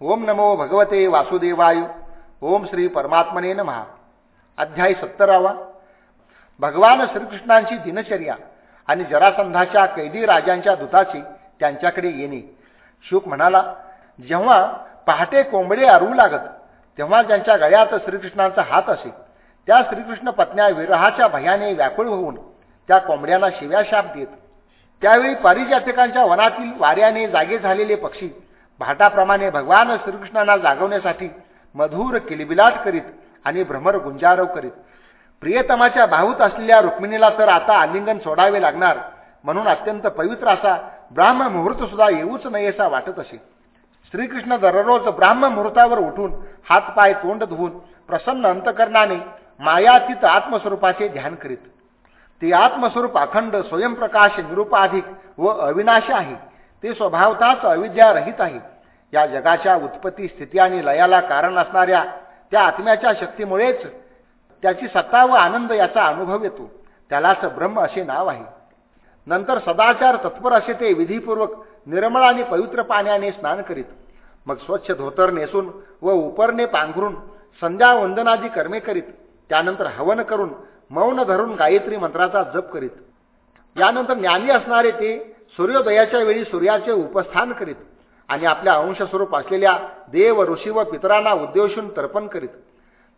ओम नमो भगवते वासुदेवाय। ओम श्री परमात्मने महा अध्याय सत्तरावा। भगवान श्रीकृष्णांची दिनचर्या आणि जरासंधाच्या कैदी राजांच्या दूताची त्यांच्याकडे येणे. शुक म्हणाला जेव्हा पहाटे कोंबडे अरवू लागत तेव्हा ज्यांच्या गळ्यात श्रीकृष्णांचा हात असे त्या श्रीकृष्ण पत्न्या विरहाच्या भयाने व्याकुळ होऊन त्या कोंबड्यांना शिव्या शाप देत. त्यावेळी पारिजातकांच्या वनातील वाऱ्याने जागे झालेले पक्षी भाटाप्रमाणे भगवान श्रीकृष्णांना जागवण्यासाठी मधुर किलबिलाट करीत आणि भ्रमर गुंजारव करीत. प्रियतमाच्या भाऊत असलेल्या रुक्मिणीला तर आता आलिंगन सोडावे लागणार म्हणून अत्यंत पवित्र असा ब्राह्म मुहूर्त सुद्धा येऊच नयेसा वाटत असे. श्रीकृष्ण दररोज ब्राह्म मुहूर्तावर उठून हातपाय तोंड धुवून प्रसन्न अंतकरणाने मायातीत आत्मस्वरूपाचे ध्यान करीत. ते आत्मस्वरूप अखंड स्वयंप्रकाश निरुपाधिक व अविनाश आहे. ते स्वभावताच अविद्यारहित आहे या जगाच्या उत्पत्ती स्थिती आणि लयाला कारण असणाऱ्या त्या आत्म्याच्या शक्तीमुळेच त्याची सत्ता व आनंद याचा अनुभव येतो. त्यालाच ब्रह्म असे नाव आहे. नंतर सदाचार तत्पर असे ते विधीपूर्वक निर्मळ आणि पवित्र पाण्याने स्नान करीत मग स्वच्छ धोतर नेसून व उपरणे पांघरून संध्या वंदनादी कर्मे करीत त्यानंतर हवन करून मौन धरून गायत्री मंत्राचा जप करीत. यानंतर ज्ञानी असणारे ते सूर्योदयाच्या वेळी सूर्याचे उपस्थान करीत आणि आपल्या अंशस्वरूप असलेल्या देव ऋषी व पितरांना उद्देशून तर्पण करीत.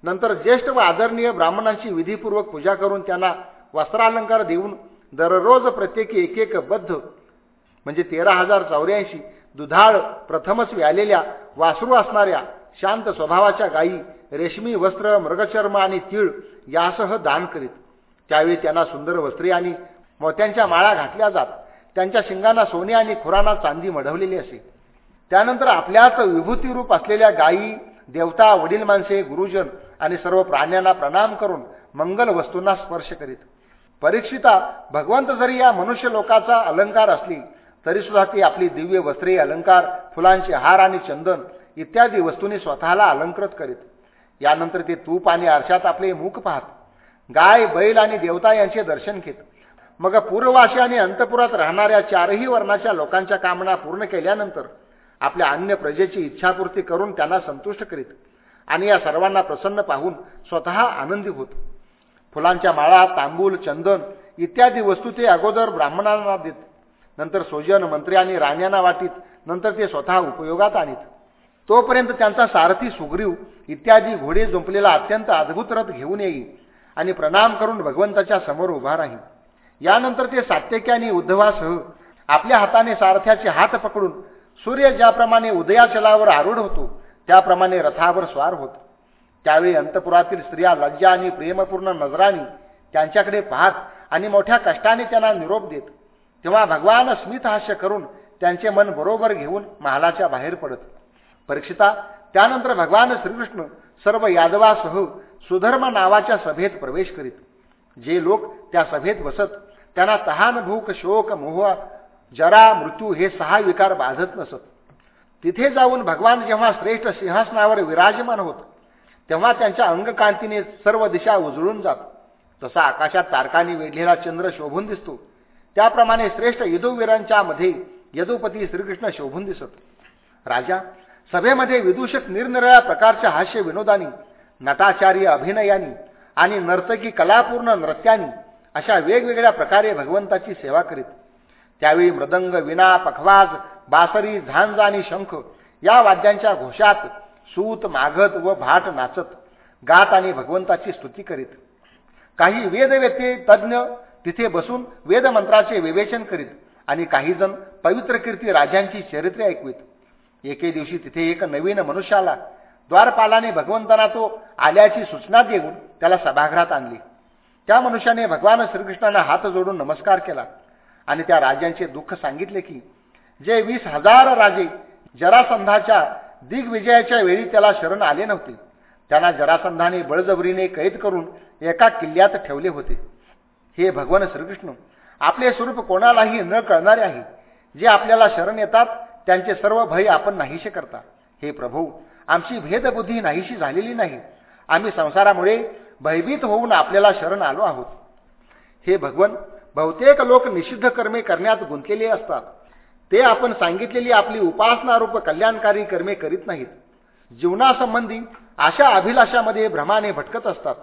नंतर ज्येष्ठ व आदरणीय ब्राह्मणांची विधीपूर्वक पूजा करून त्यांना वस्त्रालंकार देऊन दररोज प्रत्येकी एक एक बद्ध म्हणजे तेरा हजार चौऱ्याऐंशी दुधाळ प्रथमच व्यालेल्या वासरू असणाऱ्या शांत स्वभावाच्या गायी रेशमी वस्त्र मृगचर्म आणि तीळ यासह दान करीत. त्यावेळी त्यांना सुंदर वस्त्रे आणि मोत्यांच्या माळा घातल्या जात. त्यांच्या शिंगांना सोने आणि खुरांना चांदी मढवलेली असे. त्यानंतर आपल्याच विभूतीरूप असलेल्या गायी देवता वडील माणसे गुरुजन आणि सर्व प्राण्यांना प्रणाम करून मंगल वस्तूंना स्पर्श करीत. परीक्षिता भगवंत जरी या मनुष्य लोकाचा अलंकार असली तरी सुद्धा ती आपली दिव्य वस्त्रे अलंकार फुलांचे हार आणि चंदन इत्यादी वस्तूंनी स्वतःला अलंकृत करीत. यानंतर ते तूप आणि आरशात आपले मुख पाहत गाय बैल आणि देवता यांचे दर्शन घेत. मग पूर्ववाशी आणि अंतपुरात राहणाऱ्या चारही वर्णाच्या लोकांच्या कामना पूर्ण केल्यानंतर आपल्या अन्य प्रजेची इच्छापूर्ती करून त्यांना संतुष्ट करीत आणि या सर्वांना प्रसन्न पाहून स्वतः आनंदी होत. फुलांच्या माळा तांबूल चंदन इत्यादी वस्तू ते अगोदर ब्राह्मणांना देत नंतर सोजन मंत्री आणि राण्यांना वाटीत नंतर ते स्वतः उपयोगात आणीत. तोपर्यंत त्यांचा सारथी सुग्रीव इत्यादी घोडे जुंपलेला अत्यंत अद्भुत रथ घेऊन येईल आणि प्रणाम करून भगवंताच्या समोर उभा राहील. यानंतर ते सात्यक्याने उद्धवासह आपल्या हाताने सारथ्याचे हात पकडून सूर्य ज्याप्रमाणे उदयाचलावर आरूढ होतो त्याप्रमाणे रथावर स्वार होत. त्यावेळी अंतपुरातील स्त्रिया लज्जा आणि प्रेमपूर्ण नजरानी त्यांच्याकडे पाहत आणि मोठ्या कष्टाने त्यांना निरोप देत. तेव्हा भगवान स्मितहास्य करून त्यांचे मन बरोबर घेऊन महालाच्या बाहेर पडत. परीक्षिता त्यानंतर भगवान श्रीकृष्ण सर्व यादवासह सुधर्म नावाच्या सभेत प्रवेश करीत. जे लोक त्या सभेत बसत त्यांना तहान भूक शोक मोह जरा मृत्यू हे सहा विकार बाधत नसत. तिथे जाऊन भगवान जेव्हा श्रेष्ठ सिंहासनावर विराजमान होत तेव्हा त्यांच्या अंगकांतीने सर्व दिशा उजळून जात. जसा आकाशात तारकांनी वेढलेला चंद्र शोभून दिसतो त्याप्रमाणे श्रेष्ठ यदुवीरांच्या मध्ये यदुपती श्रीकृष्ण शोभून दिसत. राजा सभेमध्ये विदूषक निरनिराळ्या प्रकारच्या हास्य विनोदानी नटाचार्य अभिनयानी आणि नर्तकी कलापूर्ण नृत्यांनी अशा वेगवेगळ्या प्रकारे भगवंताची सेवा करीत. त्यावेळी मृदंग विना पखवाज बासरी झांज आणि शंख या वाद्यांच्या घोषात सूत मागत व भाट नाचत गात आणि भगवंताची स्तुती करीत. काही वेदवेते तज्ज्ञ तिथे बसून वेदमंत्राचे विवेचन करीत आणि काहीजण पवित्र कीर्ती राजांची चरित्रे ऐकवीत. एके दिवशी तिथे एक नवीन मनुष्याला द्वारपालाने भगवंतांना तो आल्याची सूचना देऊन त्याला सभागृहात आणली. त्या मनुष्याने भगवान श्रीकृष्णांना हात जोडून नमस्कार केला आणि त्या राजांचे दुःख सांगितले की जे वीस हजार राजे जरासंधाच्या दिग्विजयाच्या वेळी त्याला शरण आले नव्हते. त्यांना जरासंधाने बळजबरीने कैद करून एका किल्ल्यात ठेवले होते. हे भगवान श्रीकृष्ण आपले स्वरूप कोणालाही न कळणारे आहे. जे आपल्याला शरण येतात त्यांचे सर्व भय आपण नाहीसे करता. हे प्रभू आमची भेदबुद्धी नाहीशी झालेली नाही. आम्ही संसारामुळे भयभीत होऊन आपल्याला शरण आलो आहोत. हे भगवन बहुतेक लोक निषिद्ध कर्मे करण्यात गुंतलेले असतात. ते आपण सांगितलेली आपली उपासनारूप कल्याणकारी कर्मे करीत नाहीत. जीवनासंबंधी अशा अभिलाषामध्ये भ्रमाने भटकत असतात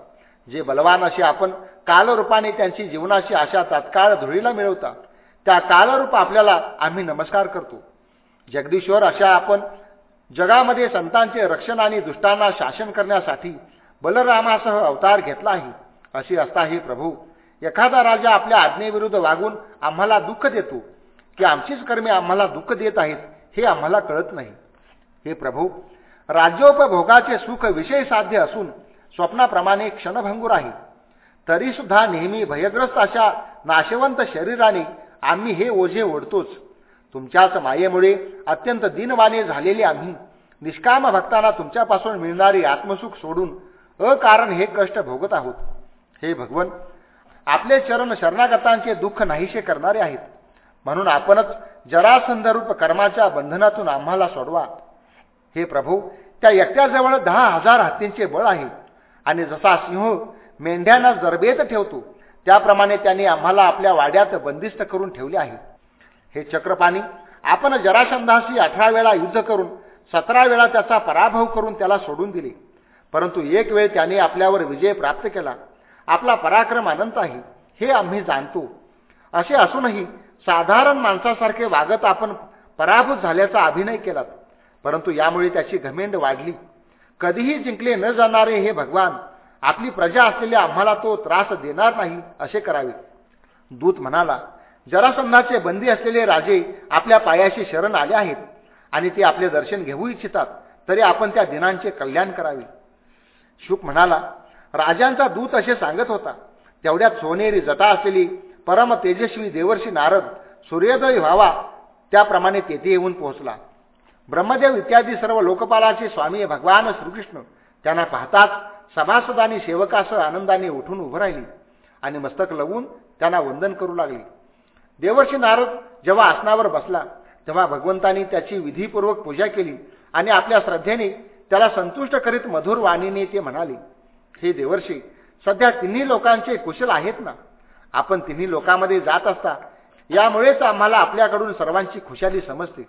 जे बलवान असे आपण कालरूपाने त्यांची जीवनाची आशा तात्काळ धुळीला मिळवता. त्या कालरूप आपल्याला आम्ही नमस्कार करतो. जगदीश्वर अशा आपण जगामध्ये संतांचे रक्षण आणि दुष्टांना शासन करण्यासाठी बलरामासह अवतार घेतला आहे अशी असता हे प्रभू एखादा राजा आपल्या आज्ञेविरुद्ध वागून आम्हाला दुःख देतो की आमचीच कर्मे आम्हाला दुःख देत आहेत हे आम्हाला कळत नाही. हे प्रभू राज्योपभोगाचे सुख विषय साध्य असून स्वप्नाप्रमाणे क्षणभंगूर आहे. तरीसुद्धा नेहमी भयग्रस्त अशा नाशवंत शरीराने आम्ही हे ओझे ओढतोच. तुमच्याच मायेमुळे अत्यंत दिनवाने झालेले आम्ही निष्काम भक्तांना तुमच्यापासून मिळणारी आत्मसुख सोडून अकारण हे कष्ट भोगत आहोत. हे भगवन आपले चरण शरणागतांचे दुःख नाहीसे करणारे आहेत. म्हणून आपणच जरासंधरूप कर्माच्या बंधनातून आम्हाला सोडवा. हे प्रभू त्या एकट्याजवळ दहा हजार हत्तींचे बळ आहे. आणि जसा सिंह मेंढ्यांना जरबेत ठेवतो त्याप्रमाणे त्यांनी आम्हाला आपल्या वाड्यात बंदिस्त करून ठेवले आहे. हे चक्रपाणी आपण जरासंधाशी अठरा वेळा युद्ध करून सतरा वेळा त्याचा पराभव करून त्याला सोडून दिले. परंतु एक वेळ त्याने आपल्यावर विजय प्राप्त केला. आपला पराक्रम अनंत आहे हे आम्ही जाणतो. असे असूनही साधारण माणसासारखे वागत आपण पराभूत झाल्याचा अभिनय केलात परंतु यामुळे त्याची घमेंड वाढली. कधीही जिंकले न जाणारे हे भगवान आपली प्रजा असलेल्या आम्हाला तो त्रास देणार नाही असे करावे. दूत म्हणाला जरासंधाचे बंदी असलेले राजे आपल्या पायाशी शरण आले आहेत आणि ते आपले दर्शन घेऊ इच्छितात तरी आपण त्या दिनांचे कल्याण करावे. शुक म्हणाला राजांचा दूत असे सांगत होता तेवढ्यात सोनेरी जटा असलेली परम तेजस्वी देवर्षी नारद सूर्योदय व्हावा त्याप्रमाणे तेथे येऊन पोहोचला. ब्रह्मदेव इत्यादी सर्व लोकपालाचे स्वामी भगवान श्रीकृष्ण त्यांना पाहताच सभासद सेवकासह आनंदाने उठून उभं राहिली आणि मस्तक लवून त्यांना वंदन करू लागली. देवर्षी नारद जेव्हा आसनावर बसला तेव्हा भगवंतांनी त्याची विधीपूर्वक पूजा केली आणि आपल्या श्रद्धेने त्याला संतुष्ट करीत मधुर वाणीने ते म्हणाले हे देवर्षी सध्या तिन्ही लोकांचे कुशल आहेत ना? आपण तिन्ही लोकांमध्ये जात असता यामुळेच आम्हाला आपल्याकडून सर्वांची खुशाली समजते.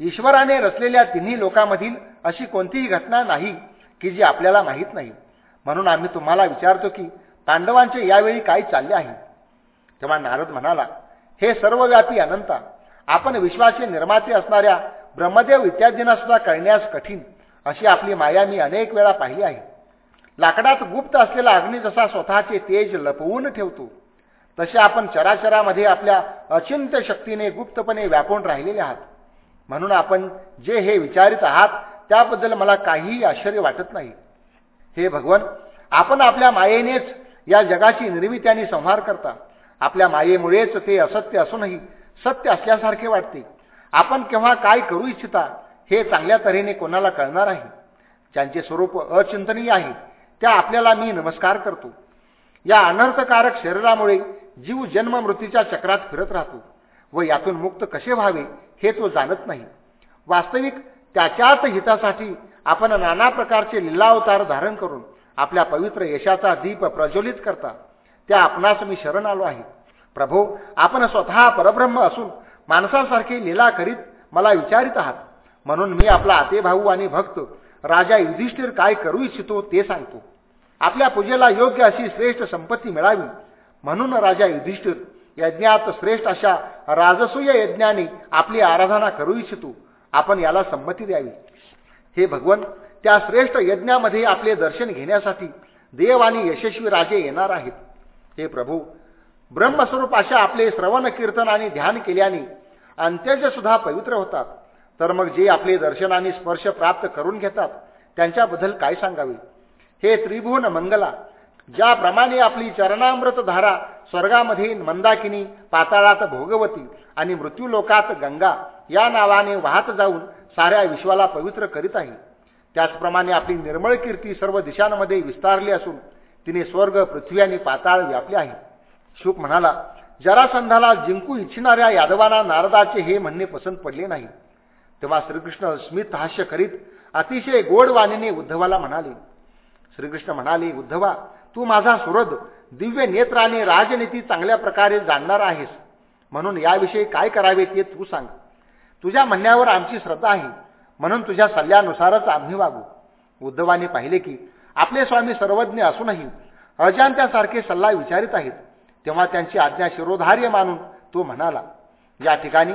ईश्वराने रचलेल्या तिन्ही लोकांमधील अशी कोणतीही घटना नाही की जी आपल्याला माहीत नाही. म्हणून आम्ही तुम्हाला विचारतो की पांडवांचे यावेळी काय चालले आहे? तेव्हा नारद म्हणाला हे सर्वव्यापी अनंता आपण विश्वाचे निर्माते असणाऱ्या ब्रह्मदेव इत्यादींना सुद्धा करण्यास कठीण. अशी आपली माया मी अनेक वेळा पाहिली आहे. लाकडात गुप्त असलेला अग्नी जसा स्वतःचे तेज लपवून ठेवतो तसे आपण चराचरामध्ये आपल्या अचिंत्य शक्तीने गुप्तपणे व्यापून राहिलेले आहात. म्हणून आपण जे हे विचारित आहात त्याबद्दल मला काहीही आश्चर्य वाटत नाही. हे भगवन आपण आपल्या मायेनेच या जगाची निर्मिती आणि संहार करता. आपल्या मायेमुळेच ते असत्य असूनही सत्य असल्यासारखे वाटते. आपण केव्हा काय करू इच्छिता हे चांगल्या तऱ्हेने कोणाला कळणार आहे? ज्यांचे स्वरूप अचिंतनीय आहे त्या आपल्याला मी नमस्कार करतो. या अनर्थकारक शरीरामुळे जीव जन्म मृत्यूच्या चक्रात फिरत राहतो व यातून मुक्त कसे व्हावे हे तो जाणत नाही. वास्तविक त्याच्याच हितासाठी आपण नाना प्रकारचे लिलावतार धारण करून आपल्या पवित्र यशाचा दीप प्रज्वलित करता. त्या आपणास मी शरण आलो आहे. प्रभो आपण स्वतः परब्रह्म असून माणसासारखी लीला करीत मला विचारित आहात. म्हणून मी आपला आतेभाऊ आणि भक्त राजा युधिष्ठिर काय करू इच्छितो ते सांगतो. आपल्या पूजेला योग्य अशी श्रेष्ठ संपत्ती मिळावी म्हणून राजा युधिष्ठिर यज्ञात श्रेष्ठ अशा राजसूय यज्ञाने आपली आराधना करू इच्छितो. आपण याला संमती द्यावी. हे भगवन त्या श्रेष्ठ यज्ञामध्ये आपले दर्शन घेण्यासाठी देव आणि यशस्वी राजे येणार आहेत. हे प्रभू ब्रह्मस्वरूप अशा आपले श्रवण कीर्तन आणि ध्यान केल्याने अंत्यज सुद्धा पवित्र होतात. तर मग जे आपले दर्शन आणि स्पर्श प्राप्त करून घेतात त्यांच्याबद्दल काय सांगावे? हे त्रिभुवन मंगला ज्याप्रमाणे आपली चरणामृत धारा स्वर्गामध्ये मंदाकिनी पाताळात भोगवती आणि मृत्यूलोकात गंगा या नावाने वाहत जाऊन साऱ्या विश्वाला पवित्र करीत आहे. त्याचप्रमाणे आपली निर्मळ कीर्ती सर्व दिशांमध्ये विस्तारली असून तिने स्वर्ग पृथ्वी आणि पाताळ व्यापले आहे. शुक म्हणाला जरासंधाला जिंकू इच्छिणाऱ्या यादवांना नारदाचे हे म्हणणे पसंत पडले नाही. तेव्हा श्रीकृष्ण स्मित हास्य करीत अतिशय गोड वाणीने उद्धवाला म्हणाले श्रीकृष्ण म्हणाले उद्धवा तू माझा सुरद दिव्य नेत्राने राजनीती चांगल्या प्रकारे जाणणार आहेस. म्हणून याविषयी काय करावे ते तू सांग. तुझ्या म्हणण्यावर आमची श्रद्धा आहे. म्हणून तुझ्या सल्ल्यानुसारच आम्ही वागू. उद्धवाने पाहिले की आपले स्वामी सर्वज्ञ असूनही अजांत्यासारखे सल्ला विचारित आहेत. तेव्हा त्यांची आज्ञा शिरोधार्य मानून तो म्हणाला या ठिकाणी